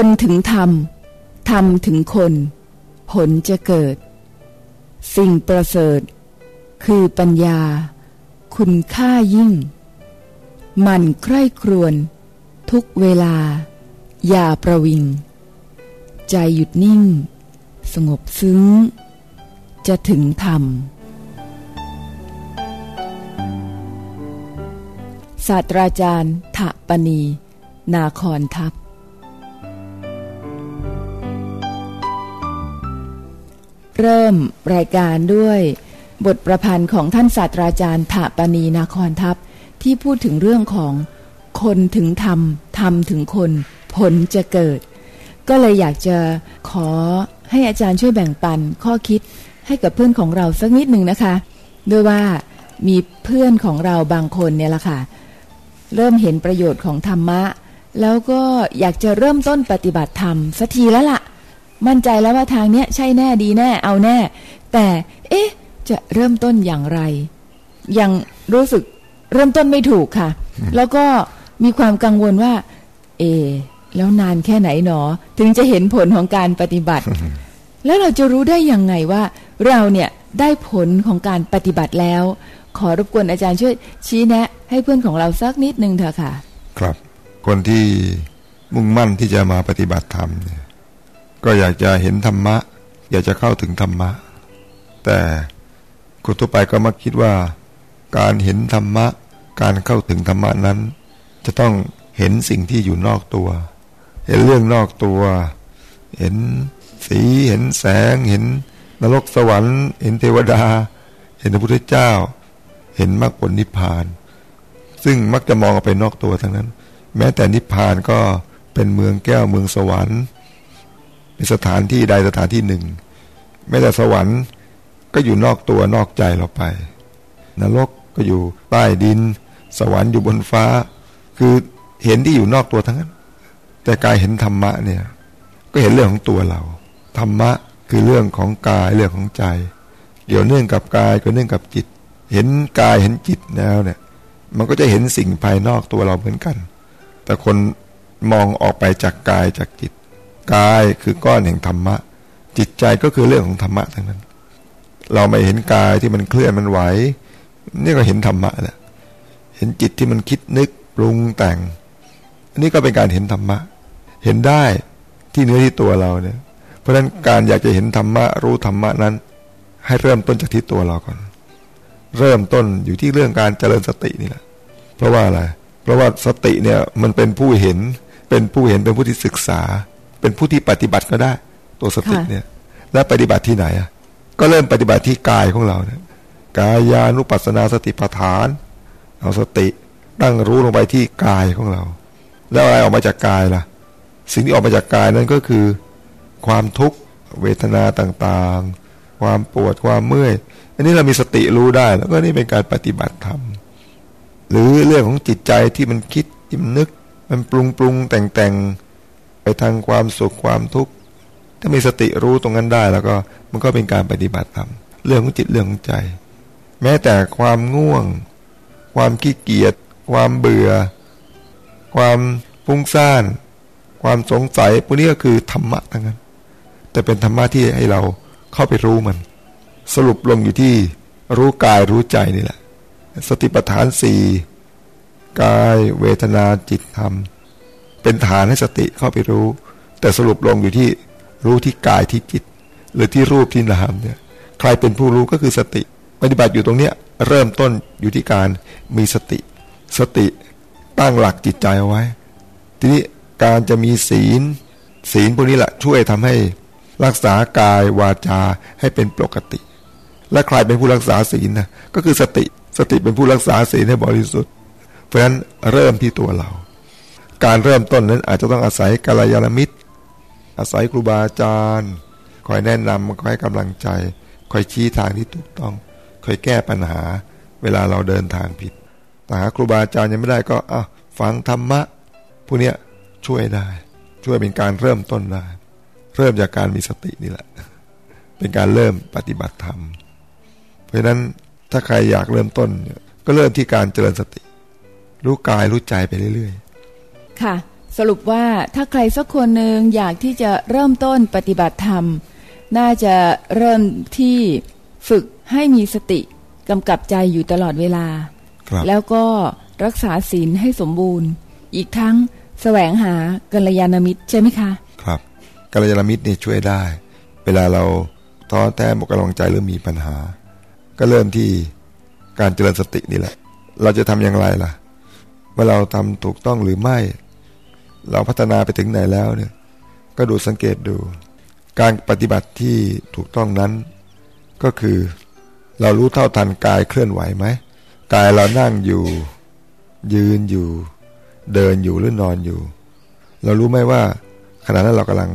คนถึงธรรม ธรรมถึงคน ผลจะเกิด สิ่งประเสริฐ คือปัญญา คุณค่ายิ่ง มันใคร่ครวญทุกเวลา อย่าประวิง ใจหยุดนิ่ง สงบซึ้ง จะถึงธรรมศาสตราจารย์ถะปณี นาคอนทัพ เริ่มรายการด้วย บทประพันธ์ของท่านศาสตราจารย์ถะปณีนาคอนทัพ ที่พูดถึงเรื่องของคนถึงธรรมธรรมถึงคน ผลจะเกิด ก็เลยอยากจะขอให้อาจารย์ช่วยแบ่งปันข้อคิดให้กับเพื่อนของเราสักนิดหนึ่งนะคะ ด้วยว่ามีเพื่อนของเราบางคนเนี่ยละค่ะ เริ่มเห็นประโยชน์ของธรรมะ แล้วก็อยากจะเริ่มต้นปฏิบัติธรรมสักทีแล้วละ่ะ มั่นใจแล้วว่าทางเนี้ยใช่แน่ดีแน่เอาแน่ แต่ เอ๊ะ จะเริ่มต้นอย่างไร ยังรู้สึกเริ่มต้นไม่ถูกค่ะ แล้วก็มีความกังวลว่า เอ แล้วนานแค่ไหนหนอ ถึงจะเห็นผลของการปฏิบัติ แล้วเราจะรู้ได้ยังไงว่า เราเนี่ยได้ผลของการปฏิบัติแล้ว ขอรบกวนอาจารย์ช่วยชี้แนะ ให้เพื่อนของเราสักนิดนึงเถอะค่ะ ครับ คนที่มุ่งมั่นที่จะมาปฏิบัติธรรมเนี่ย ก็อยากจะเห็นธรรมะ อยากจะเข้าถึงธรรมะ แต่คนทั่วไปก็มักคิดว่า การเห็นธรรมะ การเข้าถึงธรรมะนั้น จะต้องเห็นสิ่งที่อยู่นอกตัว เห็นเรื่องนอกตัว เห็นสีเห็นแสง เห็นนรกสวรรค์ เห็นเทวดา เห็นพระพุทธเจ้า เห็นมรรคผลนิพพาน ซึ่งมักจะมองออกไปนอกตัวทั้งนั้น แม้แต่นิพพานก็เป็นเมืองแก้วเมืองสวรรค์ เป็นสถานที่ใดสถานที่หนึ่งแม้แต่สวรรค์ก็อยู่นอกตัวนอกใจเราไป นรกก็อยู่ใต้ดิน สวรรค์อยู่บนฟ้า คือเห็นที่อยู่นอกตัวทั้งนั้น แต่กายเห็นธรรมะเนี่ย ก็เห็นเรื่องของตัวเรา ธรรมะคือเรื่องของกายเรื่องของใจ เกี่ยวเนื่องกับกายก็เนื่องกับจิต เห็นกายเห็นจิตแล้วเนี่ย มันก็จะเห็นสิ่งภายนอกตัวเราเหมือนกัน แต่คนมองออกไปจากกายจากจิต กายคือก้อนแห่งธรรมะ จิตใจก็คือเรื่องของธรรมะทั้งนั้น เราไม่เห็นกายที่มันเคลื่อนมันไหวนี่ก็เห็นธรรมะแหละเห็นจิตที่มันคิดนึกปรุงแต่งอันนี้ก็เป็นการเห็นธรรมะ เห็นได้ที่เนื้อที่ตัวเราเนี่ย เพราะฉะนั้นการอยากจะเห็นธรรมะรู้ธรรมะนั้น ให้เริ่มต้นจากที่ตัวเราก่อน เริ่มต้นอยู่ที่เรื่องการเจริญสตินี่แหละเพราะว่าอะไรเพราะว่าสติเนี่ยมันเป็นผู้เห็นเป็นผู้เห็นเป็นผู้ที่ศึกษา เป็นผู้ที่ปฏิบัติก็ได้ ตัวสติเนี่ย และปฏิบัติที่ไหนอะก็เริ่มปฏิบัติที่กายของเราเนี่ยกายานุปัสสนาสติปัฏฐาน เอาสติตั้งรู้ลงไปที่กายของเรา แล้วอะไรออกมาจากกายล่ะ สิ่งที่ออกมาจากกายนั้นก็คือ ความทุกข์เวทนาต่างๆ ความปวดความเมื่อย อันนี้เรามีสติรู้ได้ แล้วก็นี่เป็นการปฏิบัติธรรมหรือเรื่องของจิตใจที่มันคิดที่มันนึก มันปรุงปรุงแต่งแต่ง ไปทางความสุขความทุกข์ ถ้ามีสติรู้ตรงนั้นได้ แล้วก็มันก็เป็นการปฏิบัติธรรมเรื่องของจิตเรื่องของใจ แม้แต่ความง่วง ความขี้เกียจความเบื่อ ความฟุ้งซ่าน ความสงสัยพวกนี้ก็คือธรรมะทั้งนั้น แต่เป็นธรรมะที่ให้เราเข้าไปรู้มัน สรุปลงอยู่ที่รู้กายรู้ใจนี่แหละ สติปัฏฐานสี่กายเวทนาจิตธรรม เป็นฐานให้สติเข้าไปรู้ แต่สรุปลงอยู่ที่รู้ที่กายที่จิต หรือที่รูปที่นามเนี่ยใครเป็นผู้รู้ก็คือสติ ปฏิบัติอยู่ตรงเนี้ยเริ่มต้นอยู่ที่การมีสติ สติตั้งหลักจิตใจเอาไว้ ทีนี้การจะมีศีล ศีลพวกนี้แหละช่วยทำให้รักษากายวาจาให้เป็นปกติ และใครเป็นผู้รักษาศีลนะก็คือสติสติเป็นผู้รักษาศีลให้บริสุทธิ์ เพราะฉะนั้นเริ่มที่ตัวเรา การเริ่มต้นนั้นอาจจะต้องอาศัยกัลยาณมิตร อาศัยครูบาอาจารย์ คอยแนะนำคอยให้กำลังใจ คอยชี้ทางที่ถูกต้อง คอยแก้ปัญหา เวลาเราเดินทางผิดแต่หาครูบาอาจารย์ยังไม่ได้ก็อะฟังธรรมะพวกเนี้ยช่วยได้ ช่วยเป็นการเริ่มต้นได้ เริ่มจากการมีสตินี่แหละ เป็นการเริ่มปฏิบัติธรรม เพราะฉะนั้นถ้าใครอยากเริ่มต้น ก็เริ่มที่การเจริญสติ รู้กายรู้ใจไปเรื่อยๆ ค่ะ สรุปว่าถ้าใครสักคนหนึ่งอยากที่จะเริ่มต้นปฏิบัติธรรม น่าจะเริ่มที่ฝึกให้มีสติกำกับใจอยู่ตลอดเวลาครับแล้วก็รักษาศีลให้สมบูรณ์ อีกทั้งแสวงหากัลยาณมิตรใช่ไหมคะ ครับกัลยาณมิตรนี่ช่วยได้ เวลาเราท้อแท้หมดกำลังใจหรือมีปัญหา ก็เริ่มที่การเจริญสตินี่แหละ เราจะทำอย่างไรล่ะ ว่าเราทำถูกต้องหรือไม่ เราพัฒนาไปถึงไหนแล้วเนี่ย ก็ดูสังเกตดู การปฏิบัติที่ถูกต้องนั้น ก็คือ เรารู้เท่าทันกายเคลื่อนไหวไหมกายเรานั่งอยู่ ยืนอยู่ เดินอยู่หรือนอนอยู่ เรารู้ไหมว่า ขณะนั้นเรากำลัง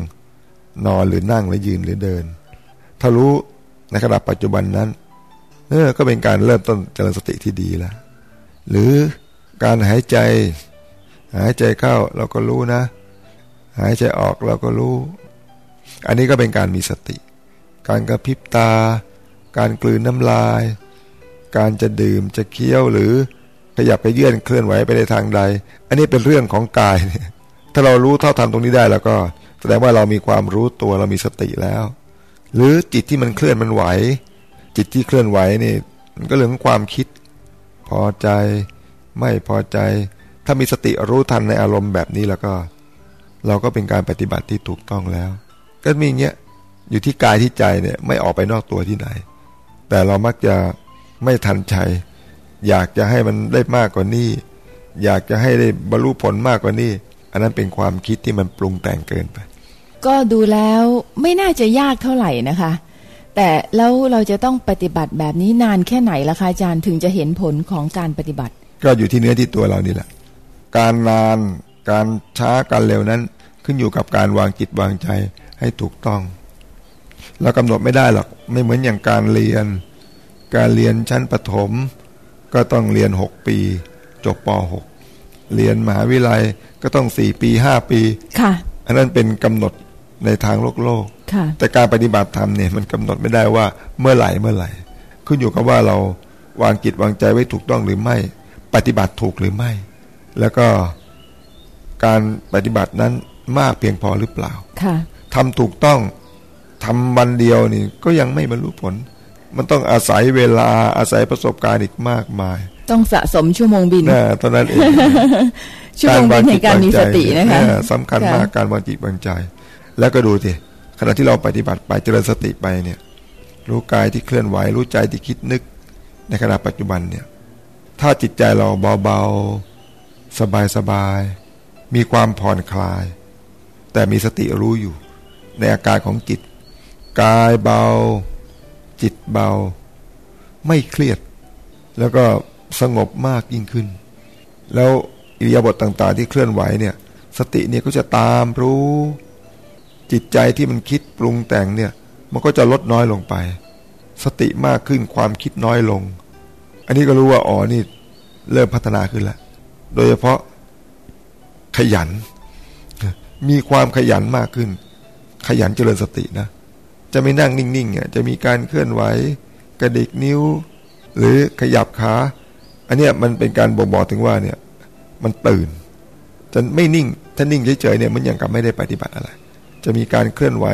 นอนหรือนั่งหรือยืนหรือเดิน ถ้ารู้ในขณะปัจจุบันนั้นเออก็เป็นการเริ่มต้นเจริญสติที่ดีแล้วหรือการหายใจ หายใจเข้าเราก็รู้นะ หายใจออกเราก็รู้ อันนี้ก็เป็นการมีสติ การกระพริบตา การกลืนน้ำลาย การจะดื่มจะเคี้ยวหรือขยับไปเยื่อนเคลื่อนไหวไปในทางใด อันนี้เป็นเรื่องของกาย ถ้าเรารู้เท่าทันตรงนี้ได้แล้วก็ แสดงว่าเรามีความรู้ตัวเรามีสติแล้ว หรือจิตที่มันเคลื่อนมันไหว จิตที่เคลื่อนไหวนี่มันก็เรื่องของความคิด พอใจไม่พอใจ ถ้ามีสติรู้ทันในอารมณ์แบบนี้แล้วก็ เราก็เป็นการปฏิบัติที่ถูกต้องแล้ว ก็มีอย่างเงี้ยอยู่ที่กายที่ใจเนี่ยไม่ออกไปนอกตัวที่ไหน แต่เรามักจะไม่ทันใจอยากจะให้มันได้มากกว่านี้ อยากจะให้ได้บรรลุผลมากกว่านี้ อันนั้นเป็นความคิดที่มันปรุงแต่งเกินไป ก็ดูแล้วไม่น่าจะยากเท่าไหร่นะคะ แต่แล้วเราจะต้องปฏิบัติแบบนี้นานแค่ไหนล่ะคะอาจารย์ถึงจะเห็นผลของการปฏิบัติ ก็อยู่ที่เนื้อที่ตัวเรานี่แหละ การนาน การช้าการเร็วนั้น ขึ้นอยู่กับการวางจิตวางใจให้ถูกต้อง เรากำหนดไม่ได้หรอกไม่เหมือนอย่างการเรียน การเรียนชั้นประถม ก็ต้องเรียนหกปี จบปหกเรียนมหาวิทยาลัยก็ต้องสี่ปีห้าปีค่ะอันนั้นเป็นกำหนดในทางโลกโลกค่ะแต่การปฏิบัติธรรมเนี่ยมันกำหนดไม่ได้ว่าเมื่อไหร่เมื่อไหร่ ขึ้นอยู่กับว่าเราวางจิตวางใจไว้ถูกต้องหรือไม่ ปฏิบัติถูกหรือไม่ แล้วก็การปฏิบัตินั้นมากเพียงพอหรือเปล่า ค่ะทำถูกต้องทำวันเดียวนี่ก็ยังไม่บรรลุผล มันต้องอาศัยเวลาอาศัยประสบการณ์อีกมากมาย ต้องสะสมชั่วโมงบินนะตอนนั้นเองชั่วโมงบินในการมีสตินะคะเออสำคัญมากการวางจิตวางใจ แล้วก็ดูสิขณะที่เราปฏิบัติไปเจริญสติไปเนี่ย รู้กายที่เคลื่อนไหวรู้ใจที่คิดนึก ในขณะปัจจุบันเนี่ย ถ้าจิตใจเราเบาๆ สบายๆมีความผ่อนคลาย แต่มีสติรู้อยู่ ในอาการของจิต กายเบา จิตเบา ไม่เครียด แล้วก็สงบมากยิ่งขึ้น แล้วอิริยาบถต่างๆ ที่เคลื่อนไหวเนี่ย สติเนี่ยก็จะตามรู้ จิตใจที่มันคิดปรุงแต่งเนี่ย มันก็จะลดน้อยลงไป สติมากขึ้นความคิดน้อยลง อันนี้ก็รู้ว่าอ๋อนี่เริ่มพัฒนาขึ้นแล้ว โดยเฉพาะขยัน มีความขยันมากขึ้น ขยันเจริญสตินะ จะไม่นั่งนิ่งๆอะจะมีการเคลื่อนไหวกระดิกนิ้ว หรือขยับขาอันเนี้ยมันเป็นการบ่งบอกถึงว่าเนี่ย มันตื่นจะไม่นิ่งถ้านิ่งเฉยๆเนี่ยมันยังกับไม่ได้ปฏิบัติอะไร จะมีการเคลื่อนไหว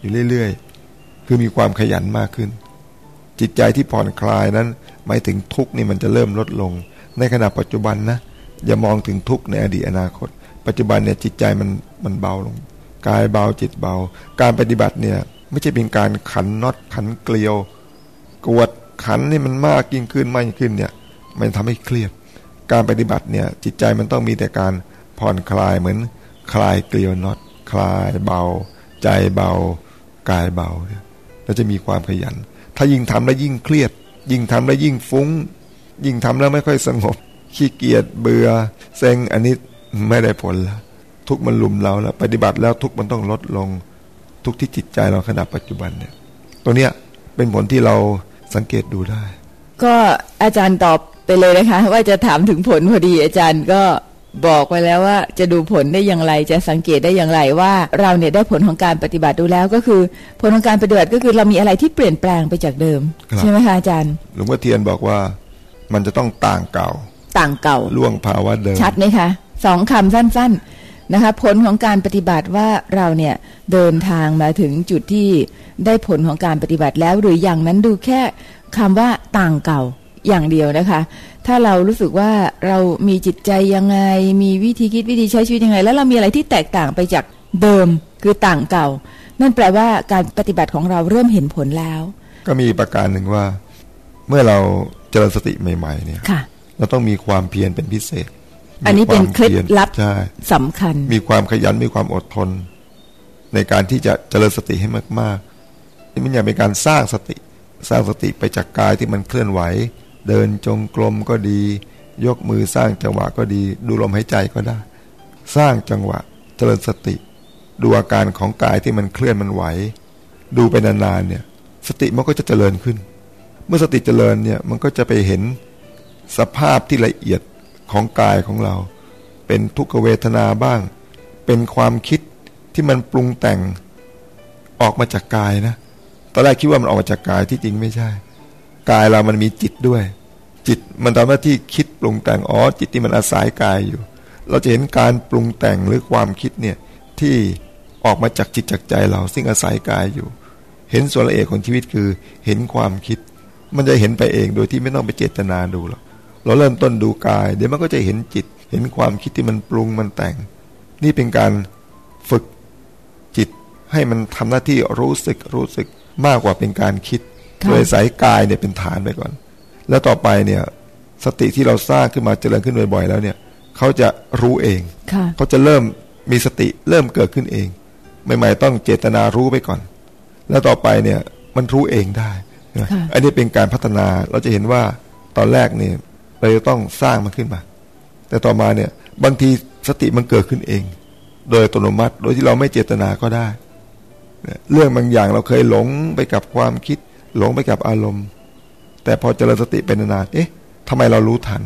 อยู่เรื่อยๆ คือมีความขยันมากขึ้น จิตใจที่ผ่อนคลายนั้น หมายถึงทุกข์นี่มันจะเริ่มลดลง ในขณะปัจจุบันนะ อย่ามองถึงทุกข์ในอดีตอนาคต ปัจจุบันเนี่ยจิตใจมันมันเบาลง กายเบาจิตเบา การปฏิบัติเนี่ยไม่ใช่เป็นการขันน็อตขันเกลียว กวดขันนี่มันมากยิ่งขึ้นมากยิ่งขึ้นเนี่ยมันทำให้เครียด การปฏิบัติเนี่ยจิตใจมันต้องมีแต่การผ่อนคลายเหมือน คลายเกลียวน็อตคลายเบา ใจเบากายเบาแล้วจะมีความขยัน ถ้ายิ่งทำแล้วยิ่งเครียด ยิ่งทำแล้วยิ่งฟุ้ง ยิ่งทำแล้วไม่ค่อยสงบ ขี้เกียจเบื่อเซ็งอันนี้ไม่ได้ผลแล้วทุกข์มันลุมเราแล้ว ปฏิบัติแล้วทุกข์มันต้องลดลง ทุกข์ที่จิตใจเราขณะปัจจุบันเนี่ย ตัวเนี้ยเป็นผลที่เราสังเกตดูได้ ก็อาจารย์ตอบไปเลยนะคะ ว่าจะถามถึงผลพอดีอาจารย์ก็บอกไปแล้วว่าจะดูผลได้อย่างไรจะสังเกตได้อย่างไรว่าเราเนี่ยได้ผลของการปฏิบัติดูแล้วก็คือ ผลของการปฏิบัติก็คือเรามีอะไรที่เปลี่ยนแปลงไปจากเดิมครับใช่ไหมคะอาจารย์หลวงพ่อเทียนบอกว่ามันจะต้องต่างเก่า ต่างเก่า ล่วงภาวะเดิม ชัดไหมคะสองคำสั้นนะคะ ผลของการปฏิบัติว่าเราเนี่ยเดินทางมาถึงจุดที่ได้ผลของการปฏิบัติแล้ว หรืออย่างนั้นดูแค่คำว่าต่างเก่าอย่างเดียวนะคะ ถ้าเรารู้สึกว่าเรามีจิตใจยังไง มีวิธีคิดวิธีใช้ชีวิตยังไง แล้วเรามีอะไรที่แตกต่างไปจากเดิมคือต่างเก่า นั่นแปลว่าการปฏิบัติของเราเริ่มเห็นผลแล้ว ก็มีประการหนึ่งว่า เมื่อเราเจริญสติใหม่ ๆ เนี่ยค่ะ เราต้องมีความเพียรเป็นพิเศษ อันนี้เป็นมีวามเคล็ดลับใช่สำคัญ มีความขยันมีความอดทน ในการที่จะเจริญสติให้มากๆนี่มันอย่างเป็นการสร้างสติสร้างสติไปจากกายที่มันเคลื่อนไหว เดินจงกรมก็ดี ยกมือสร้างจังหวะก็ดี ดูลมหายใจก็ได้ สร้างจังหวะเจริญสติ ดูอาการของกายที่มันเคลื่อนมันไหว ดูไปนานๆเนี่ย สติมันก็จะเจริญขึ้น เมื่อสติเจริญเนี่ยมันก็จะไปเห็น สภาพที่ละเอียดของกายของเรา เป็นทุกขเวทนาบ้าง เป็นความคิดที่มันปรุงแต่งออกมาจากกายนะตอนแรกคิดว่ามันออกมาจากกายที่จริงไม่ใช่ กายเรามันมีจิตด้วย จิตมันทำหน้าที่คิดปรุงแต่งอ๋อจิตที่มันอาศัยกายอยู่ เราจะเห็นการปรุงแต่งหรือความคิดเนี่ยที่ออกมาจากจิตจากใจเราซึ่งอาศัยกายอยู่ เห็นส่วนละเอียดของชีวิตคือเห็นความคิด มันจะเห็นไปเองโดยที่ไม่ต้องไปเจตนาดูหรอก เราเริ่มต้นดูกาย เดี๋ยวมันก็จะเห็นจิต เห็นความคิดที่มันปรุงมันแต่ง นี่เป็นการฝึกจิตให้มันทำหน้าที่รู้สึกรู้สึกมากกว่าเป็นการคิดค่ะโดยสายกายเนี่ยเป็นฐานไปก่อน แล้วต่อไปเนี่ยสติที่เราสร้างขึ้นมาเจริญขึ้นบ่อยๆแล้วเนี่ยเขาจะรู้เองค่ะเขาจะเริ่มมีสติเริ่มเกิดขึ้นเอง ใหม่ ๆ ต้องเจตนารู้ไปก่อน แล้วต่อไปเนี่ยมันรู้เองได้นะค่ะอันนี้เป็นการพัฒนาเราจะเห็นว่าตอนแรกเนี่ย เราจะต้องสร้างมันขึ้นมา แต่ต่อมาเนี่ยบางทีสติมันเกิดขึ้นเอง โดยอัตโนมัติ โดยที่เราไม่เจตนาก็ได้ เรื่องบางอย่างเราเคยหลงไปกับความคิด หลงไปกับอารมณ์ แต่พอเจริญสติเป็นนานเอ๊ะทำไมเรารู้ทัน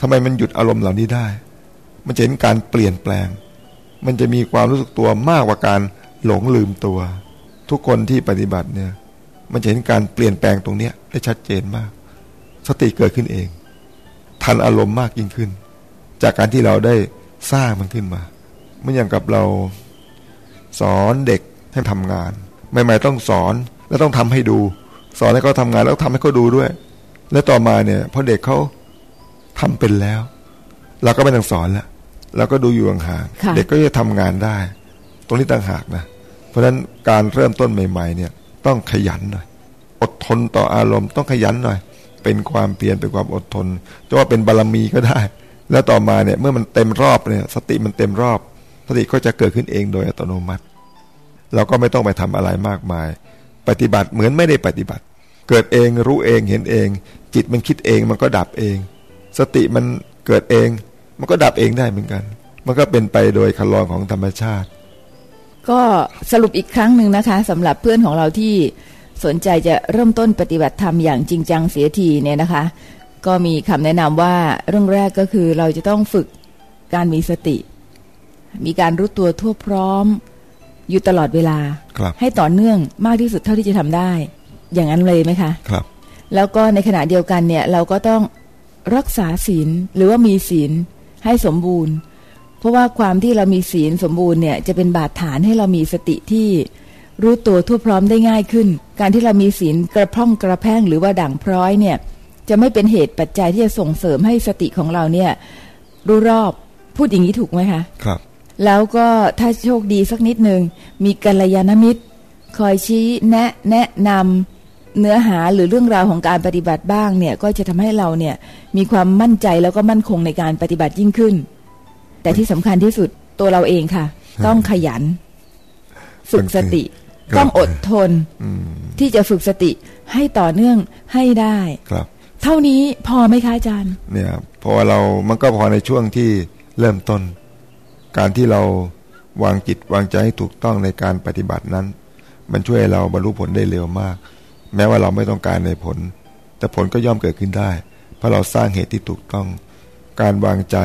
ทำไมมันหยุดอารมณ์เหล่านี้ได้ มันจะเห็นการเปลี่ยนแปลง มันจะมีความรู้สึกตัวมากกว่าการหลงลืมตัว ทุกคนที่ปฏิบัติเนี่ย มันจะเห็นการเปลี่ยนแปลงตรงเนี้ยได้ชัดเจนมาก สติเกิดขึ้นเอง ทันอารมณ์มากยิ่งขึ้น จากการที่เราได้สร้างมันขึ้นมาเหมือนอย่างกับเราสอนเด็กให้ทำงานใหม่ๆต้องสอนแล้วต้องทำให้ดู สอนให้เขาทำงานแล้วทำให้เขาดูด้วย แล้วต่อมาเนี่ยพอเด็กเขาทำเป็นแล้ว เราก็ไม่ต้องสอนแล้วเราก็ดูอยู่ห่างค่ะๆเด็กก็จะทำงานได้ ตรงนี้ต่างหากนะเพราะฉะนั้นการเริ่มต้นใหม่ ๆ เนี่ย ต้องขยันหน่อย อดทนต่ออารมณ์ต้องขยันหน่อย เป็นความเพียรเป็นความอดทนจะว่าเป็นบารมีก็ได้ แล้วต่อมาเนี่ยเมื่อมันเต็มรอบเนี่ยสติมันเต็มรอบ สติก็จะเกิดขึ้นเองโดยอัตโนมัติ เราก็ไม่ต้องไปทำอะไรมากมาย ปฏิบัติเหมือนไม่ได้ปฏิบัติ เกิดเองรู้เองเห็นเอง จิตมันคิดเองมันก็ดับเอง สติมันเกิดเอง มันก็ดับเองได้เหมือนกัน มันก็เป็นไปโดยคันลองของธรรมชาติ ก็สรุปอีกครั้งหนึ่งนะคะสำหรับเพื่อนของเราที่ สนใจจะเริ่มต้นปฏิบัติธรรมอย่างจริงจังเสียทีเนี่ยนะคะ ก็มีคำแนะนำว่าเรื่องแรกก็คือเราจะต้องฝึกการมีสติ มีการรู้ตัวทั่วพร้อม อยู่ตลอดเวลาครับให้ต่อเนื่องมากที่สุดเท่าที่จะทำได้ อย่างนั้นเลยไหมคะครับ แล้วก็ในขณะเดียวกันเนี่ย เราก็ต้องรักษาศีลหรือว่ามีศีลให้สมบูรณ์ เพราะว่าความที่เรามีศีลสมบูรณ์เนี่ยจะเป็นบาดฐานให้เรามีสติที่ รู้ตัวทั่วพร้อมได้ง่ายขึ้น การที่เรามีศีลกระพร่องกระแพร่งหรือว่าด่างพร้อยเนี่ยจะไม่เป็นเหตุปัจจัยที่จะส่งเสริมให้สติของเราเนี่ยรู้รอบพูดอย่างนี้ถูกไหมคะครับ แล้วก็ถ้าโชคดีสักนิดหนึ่งมีกัลยาณมิตร คอยชี้แนะแนะนำเนื้อหาหรือเรื่องราวของการปฏิบัติบ้างเนี่ยก็จะทำให้เราเนี่ยมีความมั่นใจแล้วก็มั่นคงในการปฏิบัติยิ่งขึ้น แต่ที่สำคัญที่สุดตัวเราเองค่ะ ต้องขยัน ฝึกสติครับ ต้องอดทนอืมที่จะฝึกสติให้ต่อเนื่องให้ได้ครับ เท่านี้พอไหมคะอาจารย์ เนี่ยเพราะว่าเรามันก็พอในช่วงที่เริ่มต้น การที่เราวางจิตวางใจให้ถูกต้องในการปฏิบัตินั้น มันช่วยให้เราบรรลุผลได้เร็วมาก แม้ว่าเราไม่ต้องการในผล แต่ผลก็ย่อมเกิดขึ้นได้ เพราะเราสร้างเหตุที่ถูกต้อง การวางใจ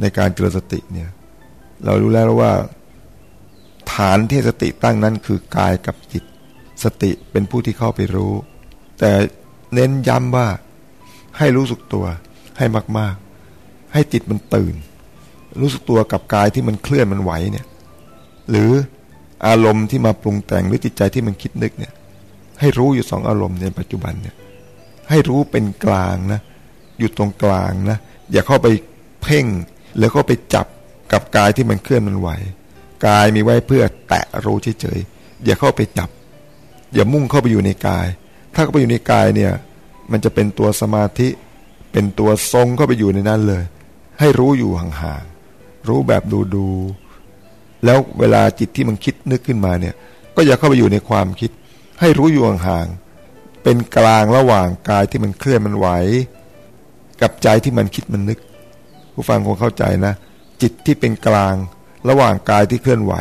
ในการเจริญสติเนี่ย เรารู้แล้วว่า ฐานที่สติตั้งนั้นคือกายกับจิต สติเป็นผู้ที่เข้าไปรู้ แต่เน้นย้ำว่าให้รู้สึกตัวให้มาก ๆ ให้จิตมันตื่น รู้สึกตัวกับกายที่มันเคลื่อนมันไหวเนี่ยหรืออารมณ์ที่มาปรุงแต่งหรือจิตใจที่มันคิดนึกเนี่ย ให้รู้อยู่สองอารมณ์ในปัจจุบันเนี่ย ให้รู้เป็นกลางนะอยู่ตรงกลางนะอย่าเข้าไปเพ่ง แล้วก็ไปจับกับกายที่มันเคลื่อนมันไหว กายมีไว้เพื่อแตะรู้เฉยๆอย่าเข้าไปจับ อย่ามุ่งเข้าไปอยู่ในกาย ถ้าเข้าไปอยู่ในกายเนี่ย มันจะเป็นตัวสมาธิเป็นตัวทรงเข้าไปอยู่ในนั้นเลย ให้รู้อยู่ห่างๆรู้แบบดูๆแล้วเวลาจิตที่มันคิดนึกขึ้นมาเนี่ย ก็อย่าเข้าไปอยู่ในความคิด ให้รู้อยู่ห่างๆเป็นกลางระหว่างกายที่มันเคลื่อนมันไหวกับใจที่มันคิดมันนึก ผู้ฟังคงเข้าใจนะ จิตที่เป็นกลาง ระหว่างกายที่เคลื่อนไหว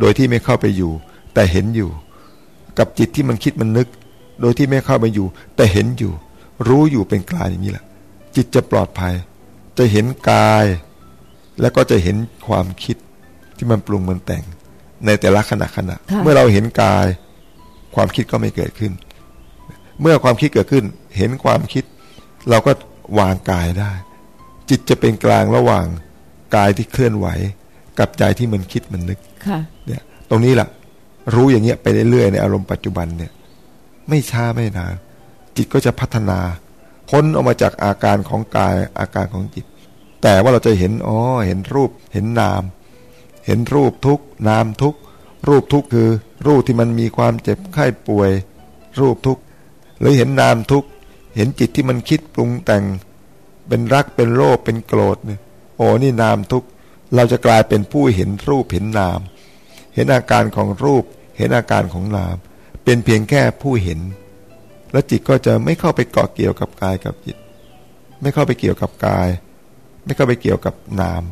โดยที่ไม่เข้าไปอยู่ แต่เห็นอยู่ กับจิตที่มันคิดมันนึก โดยที่ไม่เข้าไปอยู่ แต่เห็นอยู่ รู้อยู่เป็นกลางอย่างนี้แหละ จิตจะปลอดภัย จะเห็นกาย แล้วก็จะเห็นความคิดที่มันปรุงมันแต่ง ในแต่ละขณะขณะค่ะเมื่อเราเห็นกาย ความคิดก็ไม่เกิดขึ้น เมื่อความคิดเกิดขึ้น เห็นความคิด เราก็วางกายได้ จิตจะเป็นกลางระหว่างกายที่เคลื่อนไหว กับใจที่มันคิดมันนึกค่ะเนี่ย ตรงนี้แหละรู้อย่างเงี้ยไปเรื่อยๆในอารมณ์ปัจจุบันเนี่ย ไม่ช้าไม่นานจิตก็จะพัฒนา พ้นออกมาจากอาการของกายอาการของจิต แต่ว่าเราจะเห็นอ๋อเห็นรูปเห็นนาม เห็นรูปทุกข์นามทุกข์รูปทุกข์คือ รูปที่มันมีความเจ็บไข้ป่วย รูปทุกข์หรือเห็นนามทุกข์เห็นจิตที่มันคิดปรุงแต่ง เป็นรักเป็นโลภเป็นโกรธเนี่ยโอ้นี่นามทุกข์ เราจะกลายเป็นผู้เห็นรูปเห็นนาม เห็นอาการของรูป เห็นอาการของนาม เป็นเพียงแค่ผู้เห็น แล้วจิตก็จะไม่เข้าไปเกาะเกี่ยวกับกายกับจิต ไม่เข้าไปเกี่ยวกับกาย ไม่เข้าไปเกี่ยวกับนาม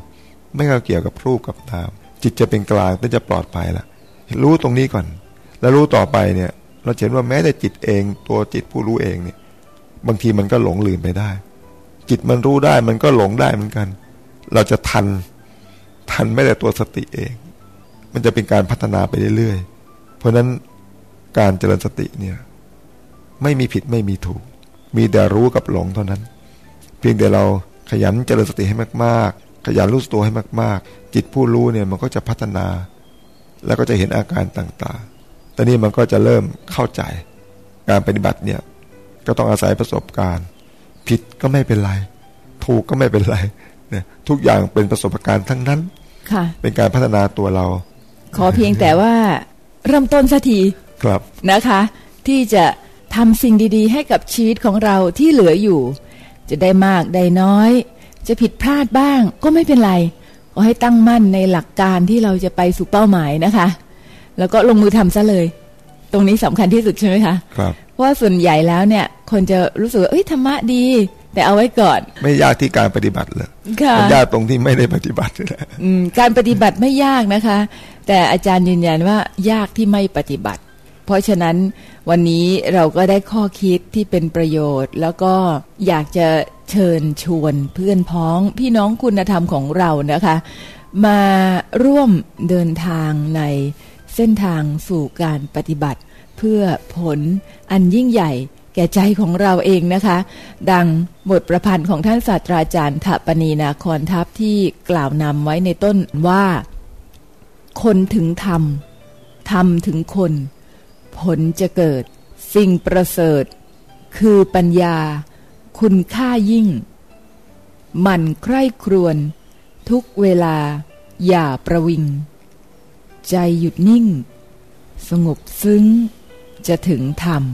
ไม่เข้าเกี่ยวกับรูปกับนาม จิตจะเป็นกลางก็จะปลอดภัยละรู้ตรงนี้ก่อน แล้วรู้ต่อไปเนี่ย เราเห็นว่าแม้แต่จิตเองตัวจิตผู้รู้เองเนี่ย บางทีมันก็หลงลืมไปได้ จิตมันรู้ได้มันก็หลงได้เหมือนกัน เราจะทัน ทันไม่แต่ตัวสติเอง มันจะเป็นการพัฒนาไปเรื่อยๆ เพราะนั้นการเจริญสติเนี่ยไม่มีผิดไม่มีถูก มีแต่รู้กับหลงเท่านั้น เพียงแต่เราขยันเจริญสติให้มาก ๆ ขยันรู้สตัวให้มาก ๆ จิตผู้รู้เนี่ยมันก็จะพัฒนา แล้วก็จะเห็นอาการต่างๆ ตอนนี้มันก็จะเริ่มเข้าใจ การปฏิบัติเนี่ยก็ต้องอาศัยประสบการณ์ ผิดก็ไม่เป็นไร ถูกก็ไม่เป็นไร เนี่ยทุกอย่างเป็นประสบการณ์ทั้งนั้น ค่ะ เป็นการพัฒนาตัวเรา ขอเพียงแต่ว่าเริ่มต้นสักทีครับนะคะ ที่จะทำสิ่งดี ๆ ให้กับชีวิตของเราที่เหลืออยู่ จะได้มากได้น้อย จะผิดพลาดบ้างก็ไม่เป็นไรขอให้ตั้งมั่นในหลักการที่เราจะไปสู่เป้าหมายนะคะ แล้วก็ลงมือทำซะเลย ตรงนี้สำคัญที่สุดใช่ไหมคะ ครับเพราะว่าส่วนใหญ่แล้วเนี่ย คนจะรู้สึกว่าเอ้ยธรรมะดี แต่เอาไว้ก่อน ไม่ยากที่การปฏิบัติเลยค่ะมันยากตรงที่ไม่ได้ปฏิบัตินี่แหละอืมการปฏิบัติไม่ยากนะคะ แต่อาจารย์ยืนยันว่ายากที่ไม่ปฏิบัติ เพราะฉะนั้นวันนี้เราก็ได้ข้อคิดที่เป็นประโยชน์ แล้วก็อยากจะเชิญชวนเพื่อนพ้องพี่น้องคุณธรรมของเรานะคะ มาร่วมเดินทางในเส้นทางสู่การปฏิบัติ เพื่อผลอันยิ่งใหญ่ แก่ใจของเราเองนะคะ ดังบทประพันธ์ของท่านศาสตราจารย์ถปณีนาคอนทัพที่กล่าวนำไว้ในต้นว่า คนถึงธรรมธรรมถึงคน ผลจะเกิด สิ่งประเสริฐ คือปัญญา คุณค่ายิ่ง มันใคร่ครวญทุกเวลา อย่าประวิง ใจหยุดนิ่ง สงบซึ้งจะถึงธรรม